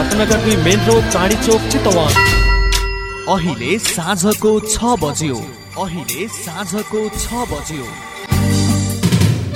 रत्नगर दुई main road Chandi चोक चितवन। अहिले साँझको छ बज्यो। अहिले साँझको छ बज्यो।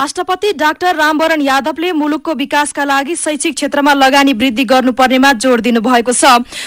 राष्ट्रपति डाक्टर रामवरण यादवले मुलुकको विकासका लागि शैक्षिक क्षेत्रमा लगानी वृद्धि गर्नुपर्नेमा जोड़ दिनु भएको छ।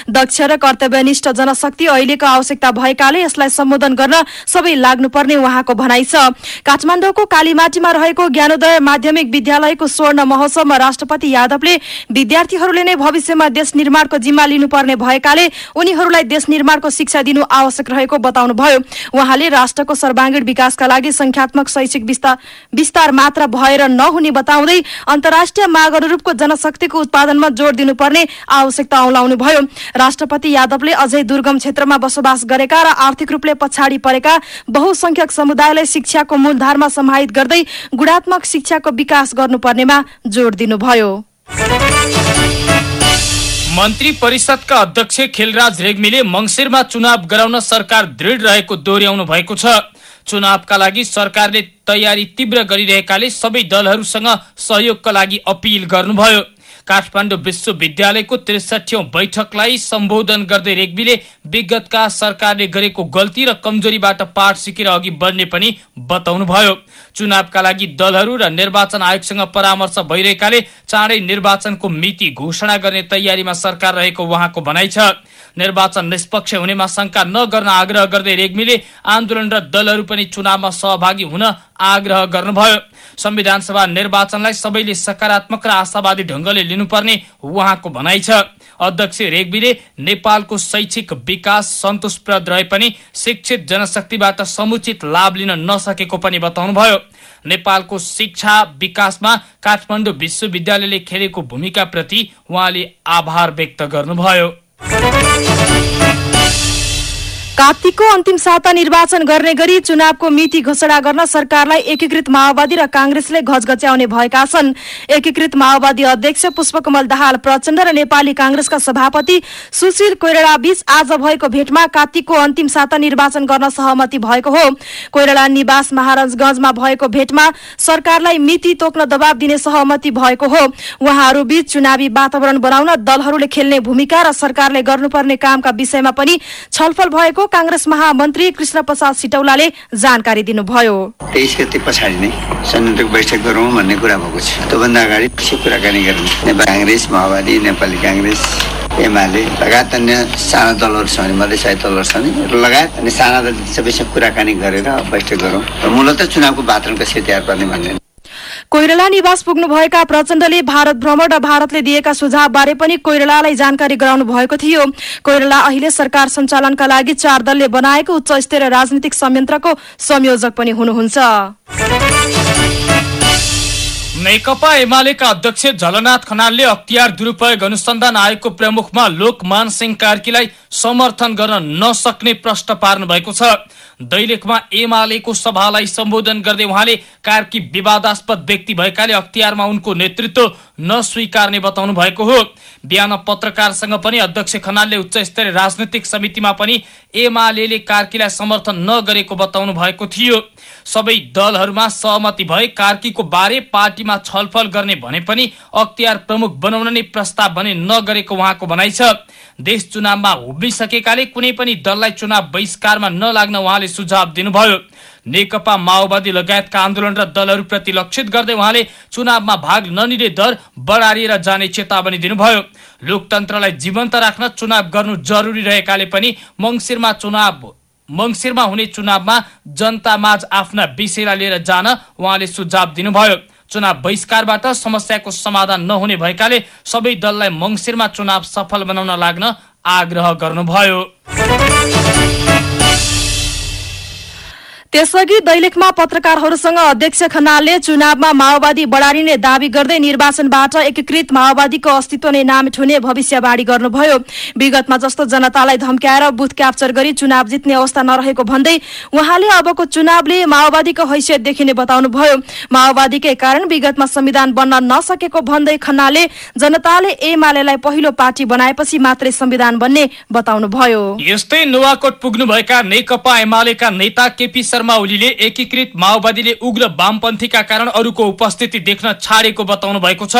दक्ष र कर्तव्यनिष्ठ जनशक्ति अहिलेको आवश्यकता भएकाले यसलाई सम्बोधन गर्न सबै लाग्नुपर्ने उहाँको भनाइ छ। काठमाडौँको कालीमाटीमा रहेको ज्ञानोदय माध्यमिक विद्यालयको स्वर्ण महोत्सवमा राष्ट्रपति यादवले विद्यार्थीहरूले नै भविष्यमा देश निर्माणको जिम्मा लिनुपर्ने भएकाले उनीहरूलाई देश निर्माणको शिक्षा दिनु आवश्यक रहेको बताउनुभयो। उहाँले राष्ट्रको सर्वाङ्गीण विकासका लागि संख्यात्मक शैक्षिक विस्तार विस्तार मात्र भएर नहुने बताउँदै अन्तर्राष्ट्रिय माग अनुरूपको जनशक्तिको उत्पादनमा जोड़ दिनुपर्ने आवश्यकता औलाउनु भयो। राष्ट्रपति यादवले अझै दुर्गम क्षेत्रमा बसोबास गरेका र आर्थिक रूपले पछाडि परेका बहुसंख्यक समुदायलाई शिक्षाको मूलधारमा समाहित गर्दै गुणात्मक शिक्षाको विकास गर्नुपर्नेमा जोड़ दिनुभयो। मन्त्री परिषदका अध्यक्ष खेलराज रेग्मीले मङ्सिरमा चुनाव गराउन सरकार दृढ रहेको दोहोऱ्याउनु भएको छ। चुनावका लागि सरकारले तयारी तीव्र गरिरहेकाले सबै दलहरूसँग सहयोगका लागि अपिल गर्नुभयो। काठमाडौँ विश्वविद्यालयको त्रिसठौं बैठकलाई सम्बोधन गर्दै रेग्मीले विगतका सरकारले गरेको गल्ती र कमजोरीबाट पाठ सिकेर अघि बढ्ने पनि बताउनुभयो। चुनावका लागि दलहरू र निर्वाचन आयोगसँग परामर्श भइरहेकाले चाँडै निर्वाचनको मिति घोषणा गर्ने तयारीमा सरकार रहेको उहाँको भनाइ छ। निर्वाचन निष्पक्ष हुनेमा शंका नगर्न आग्रह गर्दै रेग्मीले आन्दोलन र दलहरू पनि चुनावमा सहभागी हुन आग्रह गर्नुभयो। संविधान सभा निर्वाचनलाई सबैले सकारात्मक र आशावादी ढंगले लिनुपर्ने उहाँको भनाइ छ। अध्यक्ष रेग्मीले नेपालको शैक्षिक विकास सन्तोषप्रद रहे पनि शिक्षित जनशक्तिबाट समुचित लाभ लिन नसकेको पनि बताउनुभयो। नेपालको शिक्षा विकासमा काठमाडौँ विश्वविद्यालयले खेलेको भूमिकाप्रति उहाँले आभार व्यक्त गर्नुभयो। कार्तिकको अन्तिम साता निर्वाचन गर्ने गरी चुनावको मिति घोषणा गर्न सरकारलाई एकीकृत माओवादी र कांग्रेसले घचघच्याउने भएका छन्। एकीकृत माओवादी अध्यक्ष पुष्पकमल दाहाल प्रचण्ड र नेपाली कांग्रेसका सभापति सुशील कोइराला बीच आज भएको भेटमा कार्तिकको अन्तिम साता निर्वाचन गर्न सहमति भएको हो। कोइराला निवास महाराजगंजमा भएको भेटमा सरकारलाई मिति तोक्न दबाव दिने सहमति भएको हो। उहाँहरू बीच चुनावी वातावरण बनाउन दलहरूले खेल्ने भूमिका र सरकारले गर्नुपर्ने कामका विषयमा पनि छलफल भएको कांग्रेस महामन्त्री कृष्ण प्रसाद सिटौलाले जानकारी दिनुभयो। तेइस गते पछाडि नै संयुक्त बैठक गरौँ भन्ने कुरा भएको छ। त्योभन्दा अगाडि कुराकानी गर्ने नेपाल काङ्ग्रेस माओवादी नेपाली काङ्ग्रेस एमाले लगायत अन्य साना दलहरू छ भने मधेसाई दलहरू छ भने लगायत अनि साना दल सबैसँग कुराकानी गरेर बैठक गरौँ। र मूलत चुनावको वातावरण कसरी तयार पार्ने भन्ने कोइराला निवास पुग्नुभएका प्रचण्डले भारत भ्रमण र भारतले दिएका सुझाव बारे पनि कोइरालालाई जानकारी गराउनु भएको थियो। कोइराला अहिले सरकार सञ्चालनका लागि चार दलले बनाएको उच्च स्तरीय राजनीतिक संयन्त्रको संयोजक पनि हुनुहुन्छ। नेकपा एमालेका अध्यक्ष झलनाथ खनालले अख्तियार दुरूपयोग अनुसन्धान आयोगको प्रमुखमा लोकमान सिंह कार्कीलाई समर्थन गर्न नसक्ने प्रश्न पार्नु भएको छ। दैलेखमा एमालेको सभालाई सम्बोधन गर्दै उहाँले कार्की विवादास्पद व्यक्ति भएकाले अख्तियारमा उनको नेतृत्व नस्वीकार्ने बताउनु भएको हो। बिहान पत्रकारसँग पनि अध्यक्ष खनालले उच्च स्तरीय राजनैतिक समितिमा पनि एमाले कार्कीलाई समर्थन नगरेको बताउनु भएको थियो। सबै दलहरूमा सहमति भए कार्कीको बारे पार्टीमा छलफल गर्ने भने पनि अख्तियार प्रमुख बनाउन नै प्रस्ताव भने नगरेको उहाँको भनाइ छ। देश चुनावमा उभिसकेकाले कुनै पनि दललाई चुनाव बहिष्कारमा नलाग्न उहाँले सुझाव दिनुभयो। नेकपा माओवादी लगायतका आन्दोलन र दलहरूप्रति लक्षित गर्दै उहाँले चुनावमा भाग नलिने दर बढारिएर जाने चेतावनी दिनुभयो। लोकतन्त्रलाई जीवन्त राख्न चुनाव गर्नु जरुरी रहेकाले पनि मङ्सिरमा चुनाव मङ्सिरमा हुने चुनावमा जनतामाझ आफ्ना विषयलाई लिएर जान उहाँले सुझाव दिनुभयो। चुनाव बहिष्कारबाट समस्याको समाधान नहुने भएकाले सबै दललाई मङ्सिरमा चुनाव सफल बनाउन लाग्न आग्रह गर्नुभयो। त्यसअघि दैलेखमा पत्रकारहरूसँग अध्यक्ष खनालले चुनावमा माओवादी बढारिने दावी गर्दै निर्वाचनबाट एकीकृत माओवादीको अस्तित्व नै नाम ठुने भविष्यवाणी गर्नुभयो। विगतमा जस्तो जनतालाई धम्क्याएर बुथ क्याप्चर गरी चुनाव जित्ने अवस्था नरहेको भन्दै उहाँले अबको चुनावले माओवादीको हैसियत देखिने बताउनुभयो। माओवादीकै कारण विगतमा संविधान बन्न नसकेको भन्दै खन्नाले जनताले एमालेलाई पहिलो पार्टी बनाएपछि मात्रै संविधान बन्ने बताउनुभयो। यस्तै नुवाकोट पुग्नुभएका नेकपा एमालेका नेता केपी शर्मा एकीकृत माओवादीले उग्र वामपन्थीका कारण अरूको उपस्थिति देख्न छाडेको बताउनु भएको छ।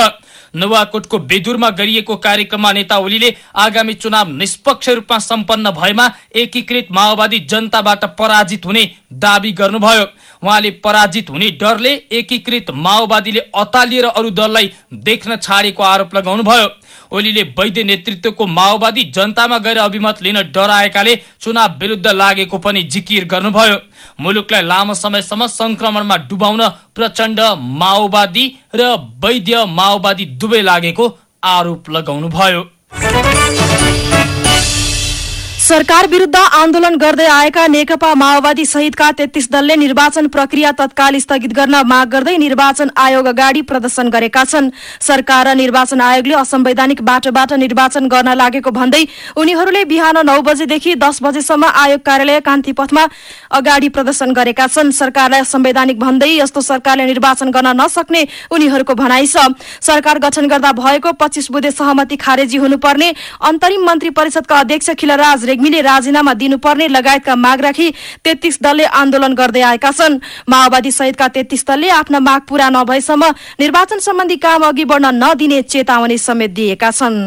नुवाकोटको बेदुरमा गरिएको कार्यक्रममा नेता ओलीले आगामी चुनाव निष्पक्ष रूपमा सम्पन्न भएमा एकीकृत माओवादी जनताबाट पराजित हुने दावी गर्नुभयो। उहाँले पराजित हुने डरले एकीकृत माओवादीले अतालिएर अरू दललाई देख्न छाडेको आरोप लगाउनुभयो। ओलीले वैद्य नेतृत्वको माओवादी जनतामा गएर अभिमत लिन डराएकाले चुनाव विरुद्ध लागेको पनि जिकिर गर्नुभयो। मुलुकलाई लामो समयसम्म संक्रमणमा डुबाउन प्रचण्ड माओवादी र वैद्य माओवादी दुवै लागेको आरोप लगाउनुभयो। सरकार विरूद्ध आन्दोलन गर्दै आएका नेकपा माओवादी सहितका तेत्तीस दलले निर्वाचन प्रक्रिया तत्काल स्थगित गर्न माग गर्दै निर्वाचन आयोग अगाडि प्रदर्शन गरेका छन्। सरकार र निर्वाचन आयोगले असंवैधानिक बाटोबाट निर्वाचन गर्न लागेको भन्दै उनीहरूले बिहान नौ बजेदेखि दस बजेसम्म आयोग कार्यालय कान्तिपथमा अगाडि प्रदर्शन गरेका छन्। सरकारलाई असंवैधानिक भन्दै यस्तो सरकारले निर्वाचन गर्न नसक्ने उनीहरूको भनाइ छ। सरकार गठन गर्दा भएको पच्चीस बुधे सहमति खारेजी हुनुपर्ने। अन्तरिम मन्त्री परिषदका अध्यक्ष खिलराज रेग्मीले राजीनामा दिनुपर्ने लगायतका माग राखी तेत्तीस दलले आन्दोलन गर्दै आएका छन्। माओवादी सहितका तेत्तीस दलले आफ्ना माग पूरा नभएसम्म निर्वाचन सम्बन्धी काम अघि बढ्न नदिने चेतावनी समेत दिएका छन्।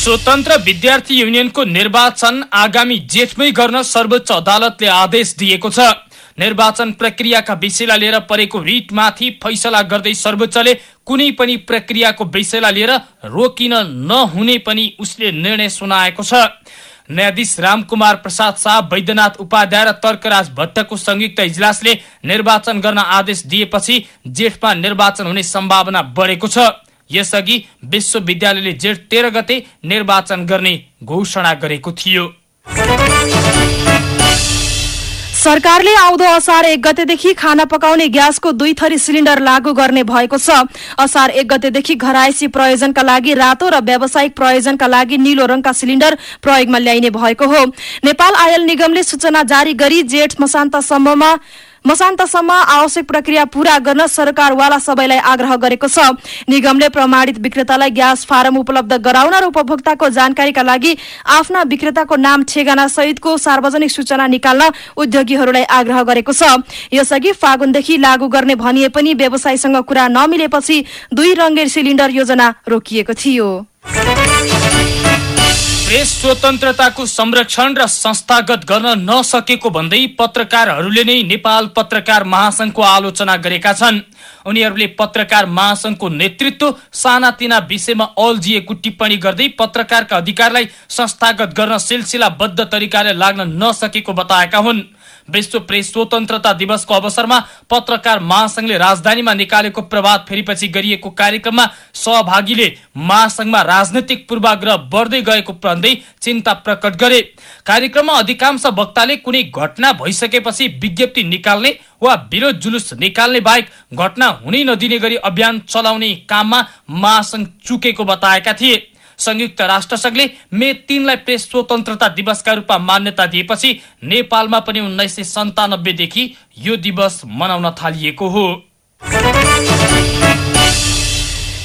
स्वतन्त्र विद्यार्थी युनियनको निर्वाचन आगामी जेठमै गर्न सर्वोच्च अदालतले आदेश दिएको छ। निर्वाचन प्रक्रियाका विषयलाई लिएर परेको रिटमाथि फैसला गर्दै सर्वोच्चले कुनै पनि प्रक्रियाको विषयलाई लिएर रोकिन नहुने पनि उसले निर्णय सुनाएको छ। न्यायाधीश रामकुमार प्रसाद शाह वैद्यनाथ उपाध्याय र तर्कराज भट्टको संयुक्त इजलासले निर्वाचन गर्न आदेश दिएपछि जेठमा निर्वाचन हुने सम्भावना बढेको छ। यसअघि विश्वविद्यालयले जेठ तेह्र गते निर्वाचन गर्ने घोषणा गरेको थियो। सरकारले आउँदो असार एक गतेदेखि खाना पकाउने ग्यासको दुई थरी सिलिन्डर लागू गर्ने भएको छ। असार एक गतेदेखि घरायसी प्रयोजनका लागि रातो र व्यावसायिक प्रयोजनका लागि निलो रंगका सिलिन्डर प्रयोगमा ल्याइने भएको हो। नेपाल आयल निगमले सूचना जारी गरी जेठ मसान्तसम्ममा मसान्तसम्म आवश्यक प्रक्रिया पूरा गर्न सरकारवाला सबैलाई आग्रह गरेको छ। निगमले प्रमाणित विक्रेतालाई ग्यास फारम उपलब्ध गराउन र उपभोक्ताको जानकारीका लागि आफ्ना विक्रेताको नाम ठेगाना सहितको सार्वजनिक सूचना निकाल्न उद्योगीहरूलाई आग्रह गरेको छ। यसअघि फागुनदेखि लागू गर्ने भनिए पनि व्यवसायीसँग कुरा नमिलेपछि दुई रङ्गे सिलिन्डर योजना रोकिएको थियो। प्रेस स्वतन्त्रताको संरक्षण र संस्थागत गर्न नसकेको भन्दै पत्रकारहरूले नै नेपाल पत्रकार महासंघको आलोचना गरेका छन्। उनीहरूले पत्रकार महासंघको नेतृत्व सानातिना विषयमा अल्झिएको टिप्पणी गर्दै पत्रकारका अधिकारलाई संस्थागत गर्न सिलसिलाबद्ध तरिकाले लाग्न नसकेको बताएका हुन्। विश्व प्रेस स्वतन्त्रता दिवसको अवसरमा पत्रकार महासंघले राजधानीमा निकालेको प्रभात फेरिपछि गरिएको कार्यक्रममा सहभागीले महासंघमा राजनैतिक पूर्वाग्रह बढ्दै गएको भन्दै चिन्ता प्रकट गरे। कार्यक्रममा अधिकांश वक्ताले कुनै घटना भइसकेपछि विज्ञप्ति निकाल्ने वा विरोध जुलुस निकाल्ने बाहेक घटना हुनै नदिने गरी अभियान चलाउने काममा महासंघ चुकेको बताएका थिए। संयुक्त राष्ट्रसङ्घले मे तीनलाई प्रेस स्वतन्त्रता दिवसका रूपमा मान्यता दिएपछि नेपालमा पनि उन्नाइस सय सन्तानब्बेदेखि यो दिवस मनाउन थालिएको हो।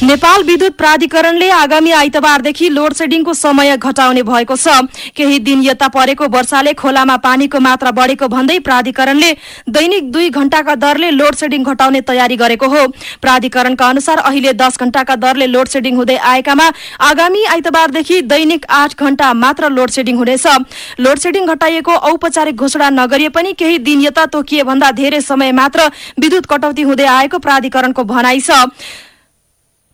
नेपाल विद्युत प्राधिकरणले आगामी आइतबारदेखि लोड सेडिङको समय घटाउने भएको छ। केही दिन यता परेको वर्षाले खोलामा पानीको मात्रा बढेको भन्दै प्राधिकरणले दैनिक दुई घण्टाका दरले लोड सेडिङ घटाउने तयारी गरेको हो। प्राधिकरणका अनुसार अहिले दस घण्टाका दरले लोड सेडिङ हुँदै आएकामा आगामी आइतबारदेखि दैनिक आठ घण्टा मात्र लोड सेडिङ हुनेछ। लोड सेडिङ घटाइएको औपचारिक घोषणा नगरिए पनि केही दिन यता तोकिए भन्दा धेरै समय मात्र विद्युत कटौती हुँदै आएको प्राधिकरणको भनाइ छ।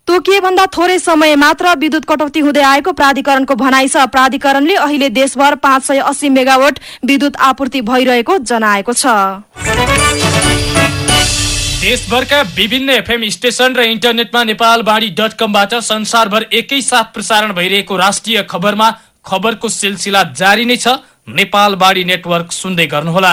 तोकिए भन्दा थोरै समय मात्र विद्युत कटौती हुँदै आएको प्राधिकरणको भनाइ छ। प्राधिकरणले अहिले देशभर पाँच सय अस्सी मेगावट विद्युत आपूर्ति भइरहेको जनाएको छ। देशभरका विभिन्न एफएम स्टेशन र इन्टरनेटमा नेपालवाणी डट कमबाट संसारभर एकैसाथ प्रसारण भइरहेको राष्ट्रिय खबरमा खबरको सिलसिला जारी नै छ। नेपालवाणी नेटवर्क सुन्दै गर्नुहोला।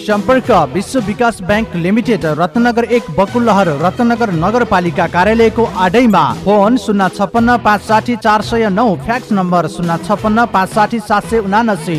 सम्पर्क विश्व विकास ब्याङ्क लिमिटेड रत्नगर एक बकुलहर रत्नगर नगरपालिका कार्यालयको आडैमा। फोन शून्य छप्पन्न पाँच साठी चार सय नौ फ्याक्स नम्बर शून्य छप्पन्न पाँच साठी सात सय उनासी।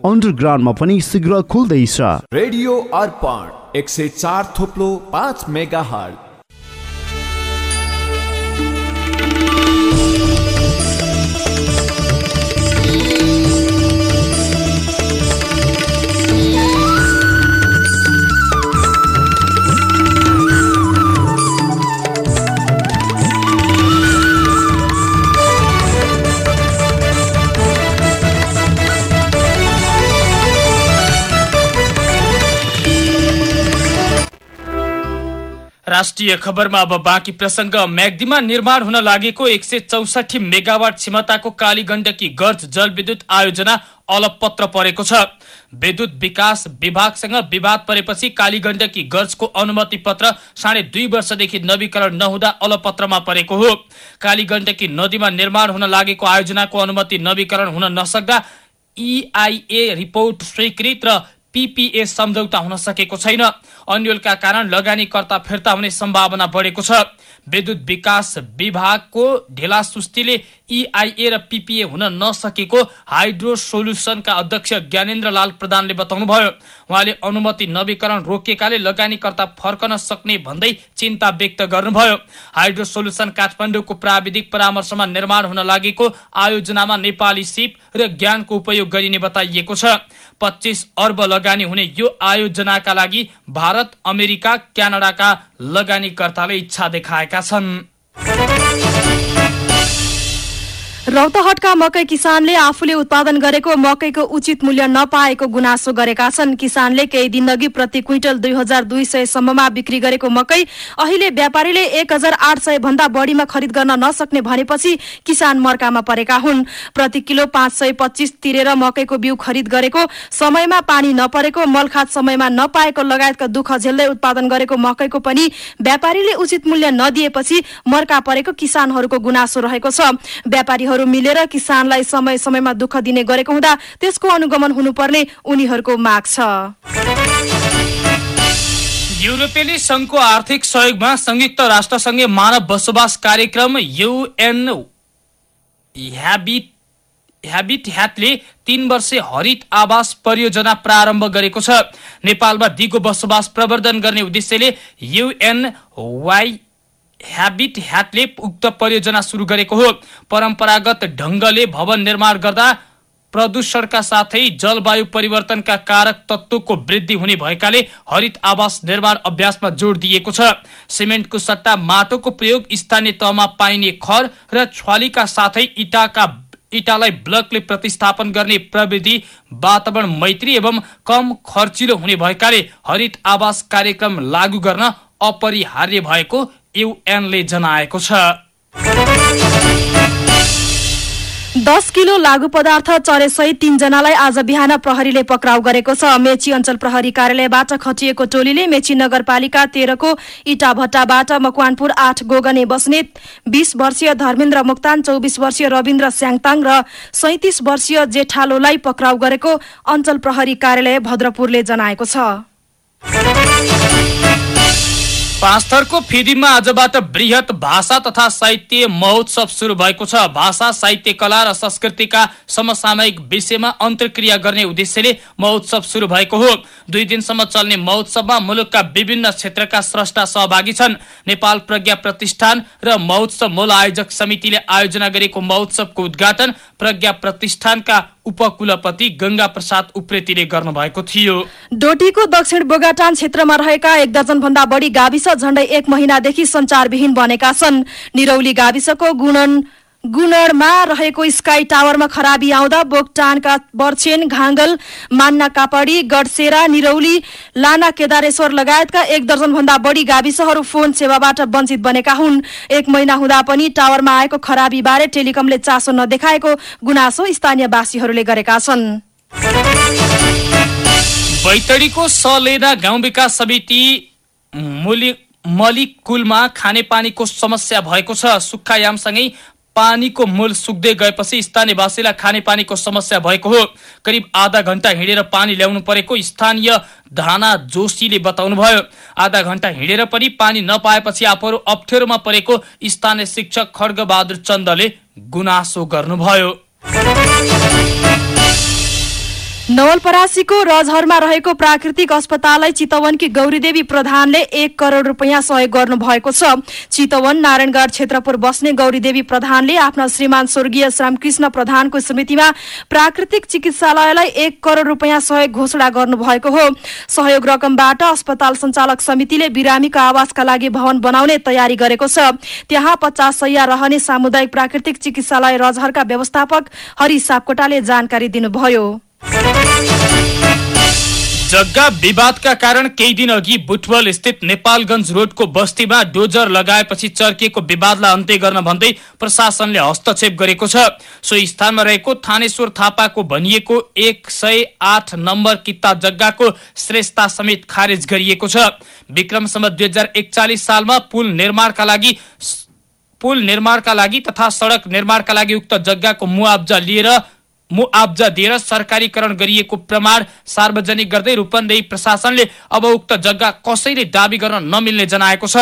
अन्डरग्राउन्डमा पनि शीघ्र खुल्दैछ। रेडियो अर्पण एक सय चार थोप्लो पाँच मेगा हल राष्ट्रिय खबरमा अब बाँकी प्रसङ्ग। म्याग्दीमा निर्माण हुन लागेको एक सय चौसठी मेगावाट क्षमताको काली गण्डकी गर्ज जलविद्युत आयोजना अलपत्र परेको छ। विद्युत विकास विभागसँग विवाद परेपछि कालीगण्डकी गर्जको अनुमति पत्र साढे दुई वर्षदेखि नवीकरण नहुँदा अलपत्रमा परेको हो। कालीगण्डकी नदीमा निर्माण हुन लागेको आयोजनाको अनुमति नवीकरण हुन नसक्दा इआइए रिपोर्ट स्वीकृत र पिपिए सम्झौता हुन सकेको छैन। अन्यलका कारण लगानीकर्ता फिर्ता हुने सम्भावना बढेको छ। विद्युत विकास विभागको ढिला सुस्तीले इआइए र पिपिए हुन नसकेको हाइड्रो सोल्युसनका अध्यक्ष ज्ञानेन्द्र लाल प्रधानले बताउनुभयो। उहाँले अनुमति नवीकरण रोकिएकाले लगानीकर्ता फर्कन सक्ने भन्दै चिन्ता व्यक्त गर्नुभयो। हाइड्रो सोल्युसन काठमाडौँको प्राविधिक परामर्शमा निर्माण हुन लागेको आयोजनामा नेपाली सिप र ज्ञानको उपयोग गरिने बताइएको छ। पच्चिस अर्ब लगानी हुने यो आयोजनाका लागि भारत अमेरिका क्यानाडाका लगानीकर्ताले इच्छा देखाएका छन्। रौतहटका मकै किसानले आफूले उत्पादन गरेको मकैको उचित मूल्य नपाएको गुनासो गरेका छन्। किसानले केही दिनअघि प्रति क्विन्टल दुई हजार दुई सय सम्ममा बिक्री गरेको मकै अहिले व्यापारीले एक हजार आठ सय भन्दा बढीमा खरिद गर्न नसक्ने भनेपछि किसान मर्कामा परेका हुन्। प्रति किलो पाँच सय पच्चिस तिरेर मकैको बिउ खरिद गरेको समयमा पानी नपरेको मलखात समयमा नपाएको लगायतका दुःख झेल्दै उत्पादन गरेको मकैको पनि व्यापारीले उचित मूल्य नदिएपछि मर्का परेको किसानहरूको गुनासो रहेको छ। व्यापारीहरू मिलेर किसानलाई समय समयमा दुःख दिने गरेको हुँदा त्यसको अनुगमन हुनुपर्ने उनीहरूको माग छ। युरोपेली संघको आर्थिक सहयोगमा संयुक्त राष्ट्रसङ्घीय मानव बसोबास कार्यक्रम युएन ह्याबिट ह्याबिट ह्याटले तीन वर्षे हरित आवास परियोजना प्रारम्भ गरेको छ। नेपालमा दिगो बसोबास प्रवर्धन गर्ने उद्देश्यले युएन वाइ ह्याबिट ह्याटले उक्त परियोजना सुरु गरेको हो। परम्परागत ढङ्गले भवन निर्माण गर्दा प्रदूषणका साथै जलवायु परिवर्तनका कारक तत्त्वको वृद्धि हुने भएकाले हरित आवास निर्माण अभ्यासमा जोड दिएको छ। सिमेन्टको सट्टा माटोको प्रयोग स्थानीय तहमा पाइने खर र छ्वालीका साथै इटाका इटालाई ब्लकले प्रतिस्थापन गर्ने प्रविधि वातावरण मैत्री एवं कम खर्चिलो हुने भएकाले हरित आवास कार्यक्रम लागू गर्न अपरिहार्य भएको युएनले जनाएको छ। दस किलो लागू पदार्थ चरेसहित तीनजनालाई आज बिहान प्रहरीले पक्राउ गरेको छ। मेची अञ्चल प्रहरी कार्यालयबाट खटिएको टोलीले मेची नगरपालिका तेह्रको इटा भट्टाबाट मकवानपुर आठ गोगने बस्नेत बीस वर्षीय धर्मेन्द्र मुक्तान चौबिस वर्षीय रविन्द्र स्याङताङ र सैतिस वर्षीय जेठालोलाई पक्राउ गरेको अञ्चल प्रहरी कार्यालय भद्रपुरले जनाएको छ। पाँचथरको फिदिममा आजबाट वृहत भाषा तथा साहित्य महोत्सव सुरु भएको छ। भाषा साहित्य कला र संस्कृतिका समसामयिक विषयमा अन्तर्क्रिया गर्ने उद्देश्यले महोत्सव सुरु भएको हो। दुई दिनसम्म चल्ने महोत्सवमा मुलुकका विभिन्न क्षेत्रका स्रष्टा सहभागी छन्। नेपाल प्रज्ञा प्रतिष्ठान र महोत्सव मूल आयोजक समितिले आयोजना गरेको महोत्सवको उद्घाटन प्रज्ञा प्रतिष्ठानका उपकुलपति गंगा प्रसाद उप्रेतीले गर्नुभएको थियो। डोटीको दक्षिण बोगाटान क्षेत्रमा रहेका एक दर्जन भन्दा बढी गाविस झण्डै एक महिनादेखि संचारविहीन बनेका छन्। निरौली गाविसको गुणन गुणरमा रहेको स्काई टावरमा खराबी आउँदा बोगटानका बर्छेन घाङ्गल मान्ना कापडी गडसेरा निरौली लाना केदारेश्वर लगायतका एक दर्जन भन्दा बढी गाविसहरू फोन सेवाबाट वञ्चित बनेका हुन्। एक महिना हुँदा पनि टावरमा आएको खराबी बारे टेलिकमले चासो नदेखाएको गुनासो स्थानीयवासीहरूले गरेका छन्। मलिकुलमा खानेपानीको समस्या भएको छ। सुक्खायामसँगै पानीको मूल सुक्दै गएपछि स्थानीयवासीलाई खानेपानीको समस्या भएको हो। करिब आधा घण्टा हिँडेर पानी ल्याउनु परेको स्थानीय धाना जोशीले बताउनुभयो। आधा घण्टा हिँडेर पनि पानी नपाएपछि आफूहरू अप्ठ्यारोमा परेको स्थानीय शिक्षक खड्गबहादुर चन्दले गुनासो गर्नुभयो। नवलपरासीको रजहरमा रहेको प्राकृतिक अस्पताललाई चितवनकी गौरीदेवी प्रधानले एक करोड़ रुपियाँ सहयोग गर्नु भएको छ। चितवन नारायणगढ क्षेत्रपुर बस्ने गौरीदेवी प्रधानले आफ्ना श्रीमान स्वर्गीय श्रामकृष्ण प्रधानको स्मृतिमा प्राकृतिक चिकित्सालयलाई एक करोड़ रुपियाँ सहयोग घोषणा गर्नुभएको हो। सहयोग रकमबाट अस्पताल सञ्चालक समितिले बिरामीको आवासका लागि भवन बनाउने तयारी गरेको छ। त्यहाँ पचास सय रहने सामुदायिक प्राकृतिक चिकित्सालय रजहरका व्यवस्थापक हरि सापकोटाले जानकारी दिनुभयो। जग्गा विवादका कारण केही दिन अघि बुटवल स्थित नेपालगंज रोडको बस्तीमा डोजर लगाएपछि चर्किएको विवादलाई अन्त्य गर्न भन्दै प्रशासनले हस्तक्षेप गरेको छ। सो स्थानमा रहेको थानेश्वर थापाको भनिएको एक सय आठ नम्बर किता जग्गाको श्रेष्ठता समेत खारेज गरिएको छ। विक्रमसम्म दुई हजार एकचालिस सालमा पुल निर्माणका लागि पुल निर्माणका लागि तथा सड़क निर्माणका लागि उक्त जग्गाको मुआब्जा लिएर मुआब्जा दिएर सरकारीकरण गरिएको प्रमाण सार्वजनिक गर्दै रूपन्देही प्रशासनले अब उक्त जग्गा कसैले दावी गर्न नमिल्ने जनाएको छ।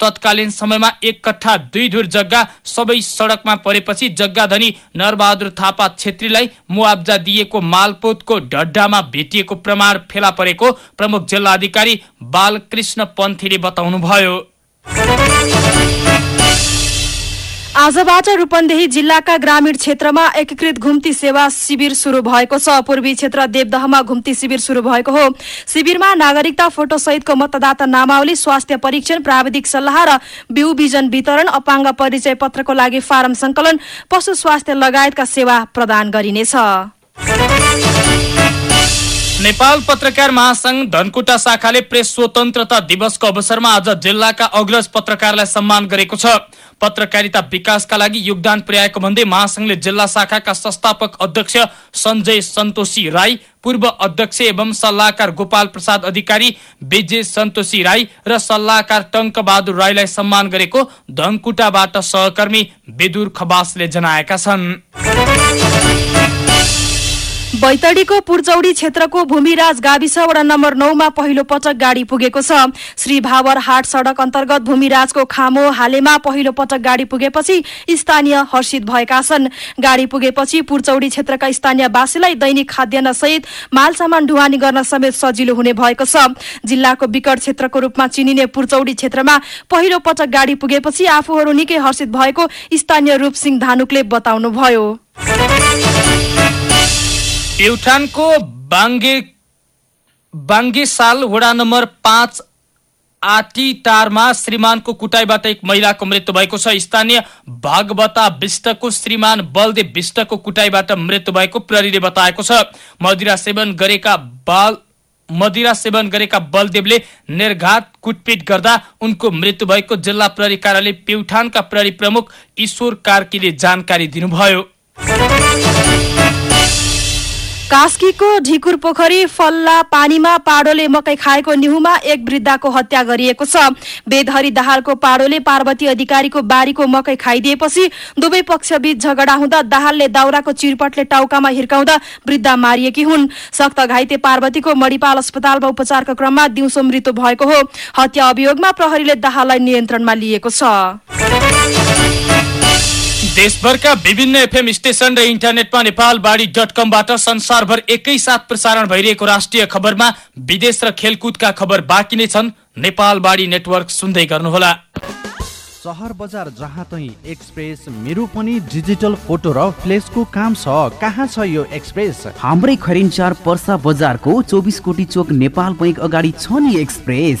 तत्कालीन समयमा एक कट्ठा दुई धुर जग्गा सबै सड़कमा परेपछि जग्गाधनी नरबहादुर थापा छेत्रीलाई मुआब्जा दिएको मालपोतको ढड्डामा भेटिएको प्रमाण फेला परेको प्रमुख जिल्ला अधिकारी बालकृष्ण पन्थीले बताउनुभयो। आजबाट रूपन्देही जिल्लाका ग्रामीण क्षेत्रमा एकीकृत घुम्ती सेवा शिविर शुरू भएको छ। पूर्वी क्षेत्र देवदहमा घुम्ती शिविर शुरू भएको हो। शिविरमा नागरिकता फोटो सहितको मतदाता नामावली स्वास्थ्य परीक्षण प्राविधिक सल्लाह र बिउ बिजन वितरण अपाङ्ग परिचय पत्रको लागि फारम संकलन पशु स्वास्थ्य लगायतका सेवा प्रदान गरिनेछ। नेपाल पत्रकार महासंघ धनकुटा शाखाले प्रेस स्वतन्त्रता दिवसको अवसरमा आज जिल्लाका अग्रज पत्रकारलाई सम्मान गरेको छ। पत्रकारिता विकासका लागि योगदान पुर्याएको भन्दै महासंघले जिल्ला शाखाका संस्थापक अध्यक्ष सञ्जय सन्तोषी राई पूर्व अध्यक्ष एवं सल्लाहकार गोपाल प्रसाद अधिकारी विजय सन्तोषी राई र सल्लाहकार टङ्क बहादुर राईलाई सम्मान गरेको धनकुटाबाट सहकर्मी विदुर खबासले जनाएका छन्। बैतडीको पुर्चौडी क्षेत्रको भूमिराज गाविस वडा नम्बर नौमा पहिलो पटक गाडी पुगेको छ। श्री भावर हाट सड़क अन्तर्गत भूमिराजको खामो हालेमा पहिलो पटक गाडी पुगेपछि स्थानीय हर्षित भएका छन्। गाडी पुगेपछि पुर्चौडी क्षेत्रका स्थानीयवासीलाई दैनिक खाद्यान्न सहित माल सामान ढुवानी गर्न समेत सजिलो हुने भएको छ। जिल्लाको विकट क्षेत्रको रूपमा चिनिने पुर्चौडी क्षेत्रमा पहिलो पटक गाडी पुगेपछि आफूहरू निकै हर्षित भएको स्थानीय रूपसिंह धानुकले बताउनुभयो। प्युठानको बाङ्गे बाङ्गे साल वडा नम्बर पाँच आटी टारमा श्रीमानको कुटाईबाट एक महिलाको मृत्यु भएको छ। स्थानीय भागवता विष्टको श्रीमान बलदेव विष्टको कुटाईबाट मृत्यु भएको प्रहरीले बताएको छ। मदिरा सेवन गरेका बाल मदिरा सेवन गरेका बलदेवले निर्घात कुटपिट गर्दा उनको मृत्यु भएको जिल्ला प्रहरी कार्यालय प्युठानका प्रहरी प्रमुख ईश्वर कार्कीले जानकारी दिनुभयो। कास्कीको ढिकुर पोखरी फल्ला पानीमा पाडोले मकै खाएको निहुमा एक वृद्धाको हत्या गरिएको छ। बेदहरी दाहालको पाडोले पार्वती अधिकारीको बारीको मकै खाइदिएपछि दुवै पक्षबीच झगडा हुँदा दाहालले दाउराको चिरपटले टाउकामा हिर्काउँदा वृद्धा मारिएकी हुन्। सक्त घाइते पार्वतीको मणिपाल अस्पतालमा उपचारको क्रममा दिउँसो मृत्यु भएको हो। हत्या अभियोगमा प्रहरीले दाहाललाई नियन्त्रणमा लिएको छ। देशभरका विभिन्न एफएम स्टेशन र इन्टरनेटमा नेपालबाडी डट कमबाट संसारभर एकैसाथ प्रसारण भइरहेको राष्ट्रिय खबरमा विदेश र खेलकुदका खबर बाँकी नै छन्। नेपालबाडी नेटवर्क सुन्दै गर्नुहोला। सहर बजार जहाँ तै एक्सप्रेस मेरो पनि डिजिटल फोटो र फ्लेसको काम छ। कहाँ छ यो एक्सप्रेस? हाम्रै खरिन्चार पर्सा बजारको चौबिस कोटी चोक नेपाल बैङ्क अगाडि छ नि एक्सप्रेस।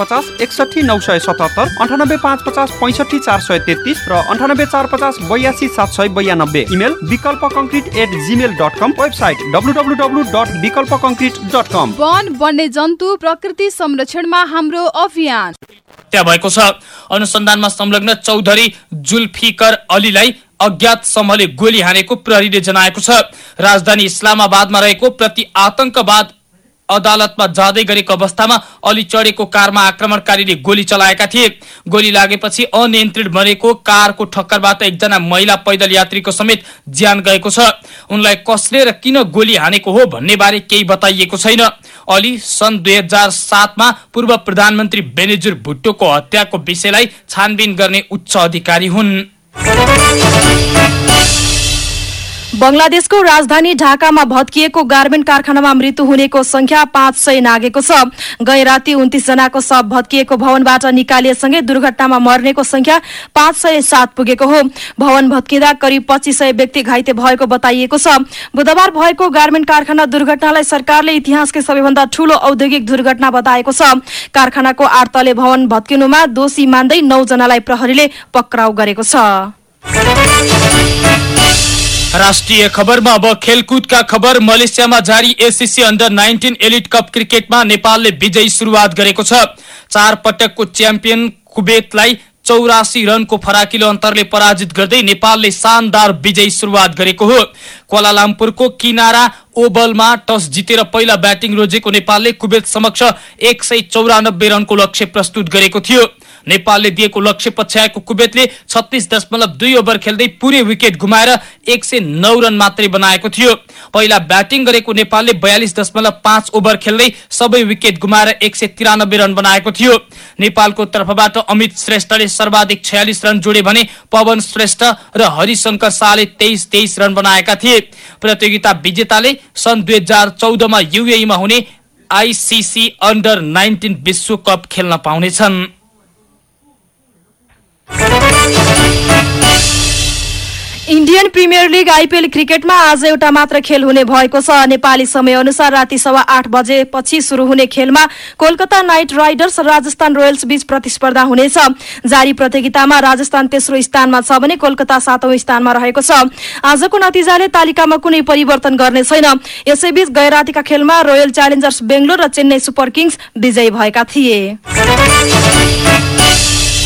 पचास एकसठी नौ सय सतहत्तर अन्ठानब्बे पाँच पचास पैँसठी चार सय तेत्तिस र अन्ठानब्बे चार पचास बयासी सात सय बयानब्बे। Email Bikalpa concrete at Gmail dot com website W W W dot Bikalpa concrete dot com वन वन्य जन्तु प्रकृति संरक्षणमा हाम्रो अभियान। त्यहाँ भएको छ। अनुसन्धानमा संलग्न चौधरी जुल्फिकर अलीलाई अज्ञात समूहले गोली हानेको प्रहरीले जनाएको छ। राजधानी इस्लामाबादमा रहेको प्रति आतंकवाद अदालतमा जाँदै गरेको अवस्थामा अली चढेको कारमा आक्रमणकारीले गोली चलाएका थिए। गोली लागेपछि अनियन्त्रित बनेको कारको ठक्करबाट एकजना महिला पैदल यात्रीको समेत ज्यान गएको छ। उनलाई कसले र किन गोली हानेको हो भन्ने बारे केही बताइएको छैन। अली सन् दुई हजार सातमा पूर्व प्रधानमन्त्री बेनेजुर भुट्टोको हत्याको विषयलाई छानबिन गर्ने उच्च अधिकारी हुन्। बंगलादेशको राजधानी ढाकामा भत्किएको गार्मेन्ट कारखानामा मृत्यु हुनेको संख्या पाँच सय नागेको छ। गै राति उन्तिस जनाको शव भत्किएको भवनबाट निकालिएसँगै दुर्घटनामा मर्नेको संख्या पाँच सय सात पुगेको हो। भवन भत्किँदा करिब पच्चिस सय व्यक्ति घाइते भएको बताइएको छ। बुधबार भएको गार्मेन्ट कारखाना दुर्घटनालाई सरकारले इतिहासकै सबैभन्दा ठूलो औद्योगिक दुर्घटना बताएको छ। कारखानाको आठतले भवन भत्किनुमा दोषी मान्दै नौ जनालाई प्रहरीले पक्राउ गरेको छ। राष्ट्रिय खबरमा अब खेलकुदका खबर। मलेसियामा जारी ACC under nineteen elite cup क्रिकेटमा नेपालले विजयी शुरूआत गरेको छ। चार पटकको च्याम्पियन कुवेतलाई चौरासी रनको फराकिलो अन्तरले पराजित गर्दै नेपालले शानदार विजयी शुरूआत गरेको हो। कोलालामपुरको किनारा ओभलमा टस जितेर पहिला ब्याटिङ रोजेको नेपालले कुवेत समक्ष एक सय चौरानब्बे रनको लक्ष्य प्रस्तुत गरेको थियो। नेपालले दिएको लक्ष्य पछ्याएको कुवेतले छत्तीस दशमलव दुई ओभर खेल्दै पुरै विकेट गुमाएर एक सय नौ रन मात्रै बनाएको थियो। पहिला ब्याटिङ गरेको नेपालले बयालिस दशमलव पाँच ओभर खेल्दै सबै विकेट गुमाएर एक सय तिरानब्बे रन बनाएको थियो। नेपालको तर्फबाट अमित श्रेष्ठले सर्वाधिक छयालिस रन जोडे भने पवन श्रेष्ठ र हरिशंकर शाहले तेइस तेइस रन बनाएका थिए। प्रतियोगिता विजेताले सन् दुई हजार चौधमा युएईमा हुने आइसिसी अन्डर नाइन्टिन विश्वकप खेल्न पाउनेछन्। इन्डियन प्रिमियर लिग आइपिएल क्रिकेटमा आज एउटा मात्र खेल हुने भएको छ। नेपाली समय अनुसार राति सवा आठ बजेपछि शुरू हुने खेलमा कोलकाता नाइट राइडर्स र राजस्थान रोयल्स बीच प्रतिस्पर्धा हुनेछ। जारी प्रतियोगितामा राजस्थान तेस्रो स्थानमा छ भने कोलकाता सातौं स्थानमा रहेको छ। आजको नतिजाले तालिकामा कुनै परिवर्तन गर्ने छैन। यसैबीच गै रातिका खेलमा रोयल च्यालेन्जर्स बेंगलोर र चेन्नई सुपर किङ्स विजयी भएका थिए।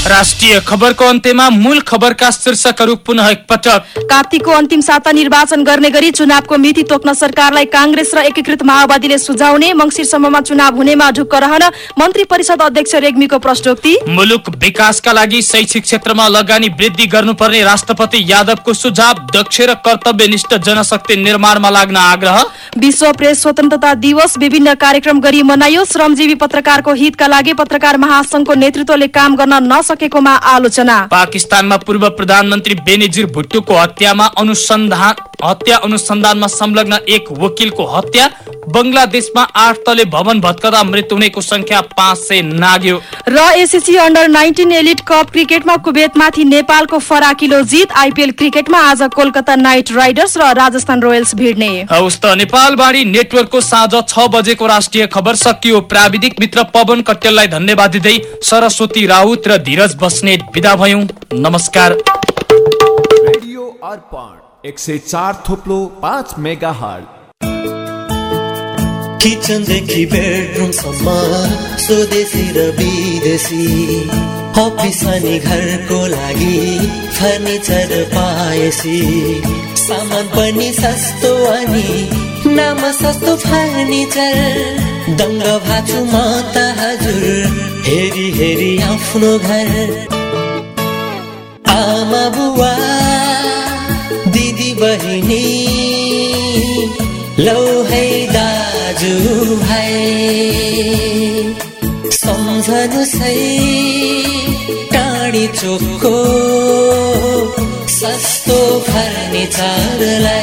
राष्ट्रिय खबरको अन्त्यमा मूल खबरका शीर्षकहरू पुनः एकपटक। कार्तिकको अन्तिम साता निर्वाचन गर्ने गरी चुनावको मिति तोक्न सरकारलाई कांग्रेस र एकीकृत माओवादीले सुझाउने मंगिरसम्ममा चुनाव हुनेमा ढुक्क रहन मन्त्री परिषद अध्यक्ष रेग्मीको प्रश्नोक्ति मुलुक विकासका लागि शैक्षिक क्षेत्रमा लगानी वृद्धि गर्नुपर्ने राष्ट्रपति यादवको सुझाव दक्ष र कर्तव्यनिष्ठ जनशक्ति निर्माणमा लाग्न आग्रह। विश्व प्रेस स्वतन्त्रता दिवस विभिन्न कार्यक्रम गरी मनाइयो। श्रमजीवी पत्रकारको हितका लागि पत्रकार महासंघको नेतृत्वले काम गर्न नसकेकोमा आलोचना। पाकिस्तानमा पूर्व प्रधानमन्त्री बेनिजिर भुट्टोको हत्यामा अनुसन्धान हत्या अनुसन्धानमा संलग्न एक वकिलको हत्या। बंगलादेशमा आठ तले भवन भत्कदा मृत्यु हुनेको संख्या पाँच सय नाग्यो। र ACC under nineteen elite cup क्रिकेटमा कुवेतमाथि नेपालको फराकिलो जित। आइपिएल क्रिकेटमा आज कोलकाता नाइट राइडर्स र राजस्थान रोयल्स भिड्ने। हौस् त नेपालबारी नेटवर्कको साँझ छ बजेको राष्ट्रिय खबर सकियो। प्राविधिक मित्र पवन कट्टेललाई धन्यवाद दिँदै सरस्वती राउत र धीरज बस्नेत विदा भयौं। नमस्कार। रेडियो अर्पण एक सय चार थोप्लो पाँच मेगा हल किचनदेखि बेडरुमसम्म स्वदेशी र विदेशी। अफिस अनि घरको लागि फर्निचर पाएसी। सामान पनि सस्तो अनि नाम सस्तो फर्निचर। दङ्ग भाछु म त हजुर। हेरी हेरी आफ्नो घर। आमा बुवा दिदी बहिनी लौ है दाजु भाइ। सम्झनु सही टाढी चोकको सस्तो फर्निचरलाई।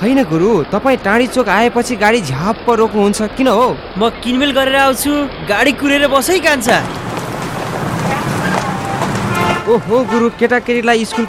होइन गुरु तपाईँ टाढी चोक आएपछि गाडी झ्याप्प रोक्नुहुन्छ किन हो? म किनमेल गरेर आउँछु गाडी कुरेर बसै कान्छ। ओहो गुरु केटाकेटीलाई स्कुल